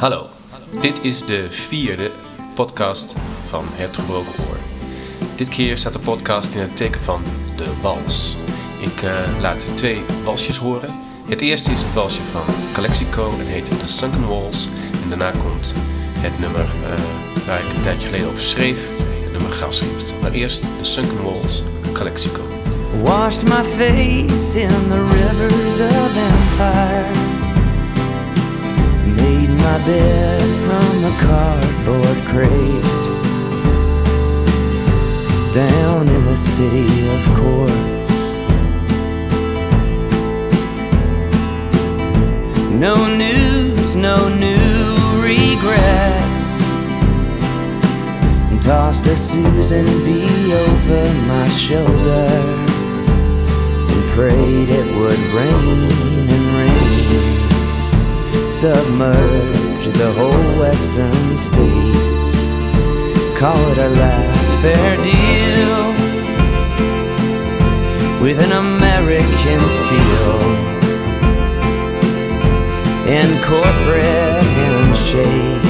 Hallo, dit is de vierde podcast van Het Gebroken Oor. Dit keer staat de podcast in het teken van de wals. Ik uh, laat twee walsjes horen. Het eerste is een walsje van Calexico, dat heet The Sunken Walls. En daarna komt het nummer uh, waar ik een tijdje geleden over schreef, het nummer Grafschrift. Maar eerst The Sunken Walls, Calexico. Washed my face in the rivers of empire From the cardboard crate. Down in the city of quartz. No news, no new regrets. Tossed a Susan B over my shoulder And prayed it would rain and rain submerge the whole western states. Call it our last fair deal with an American seal and corporate handshake.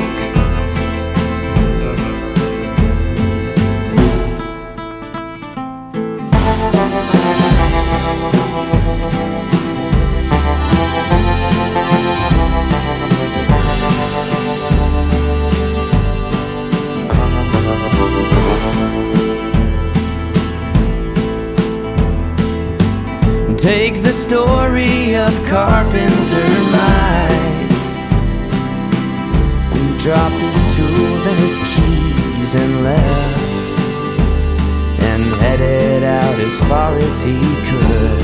Take the story of Carpenter Mike Who dropped his tools and his keys and left And headed out as far as he could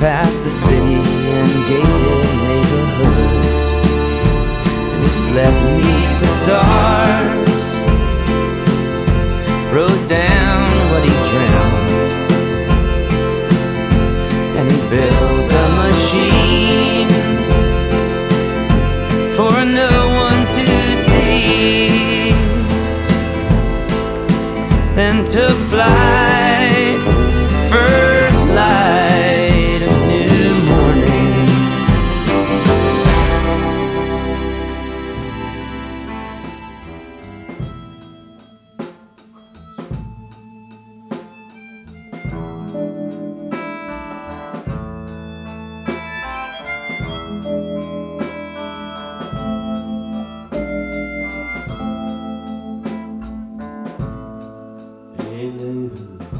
Past the city and gated neighborhoods. And he slept beneath the stars Wrote down Then took Ain't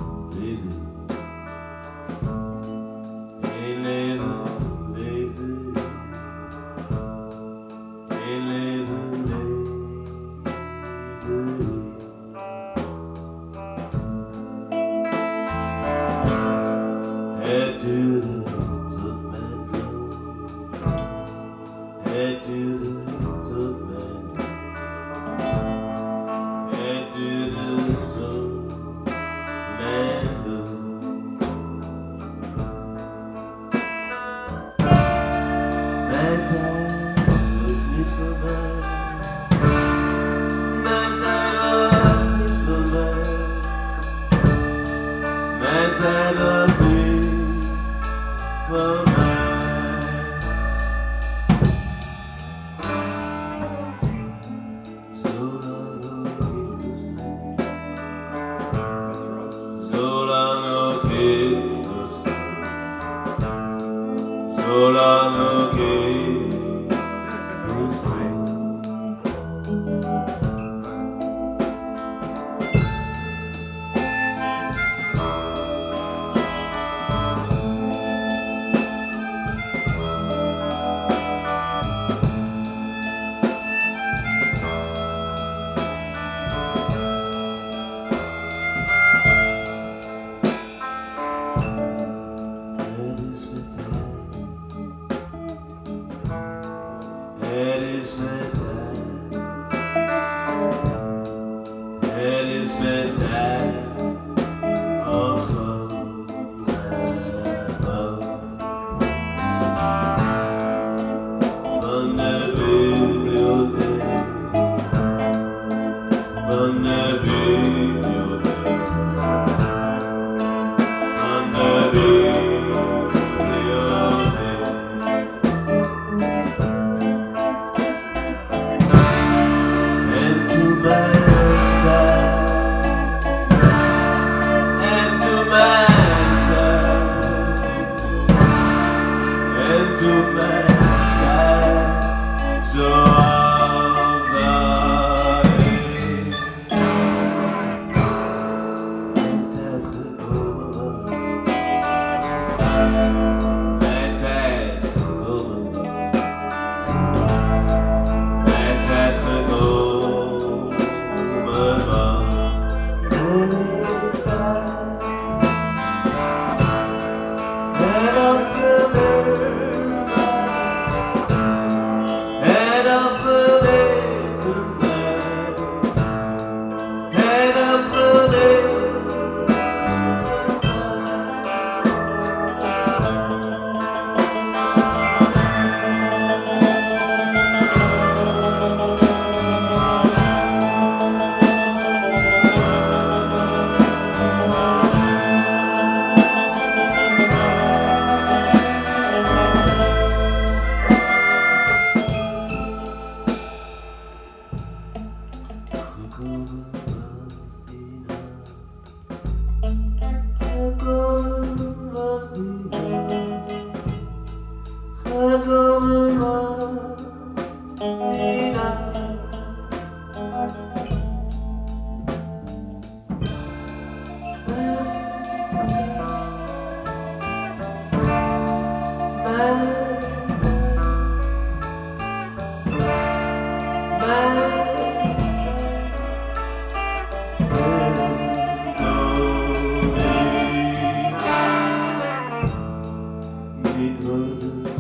Niet teruggebracht.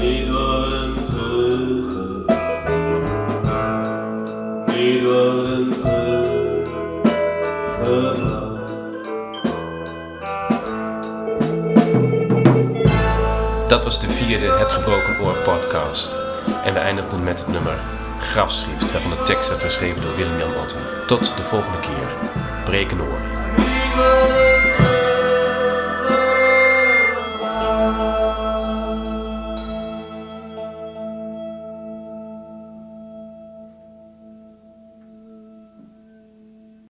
Niet worden. Niet worden. Dat was de vierde Het Gebroken Oor podcast. En we eindigden met het nummer Grafschrift, waarvan de tekst werd geschreven door Willem-Jan Otten. Tot de volgende keer. Breken oor.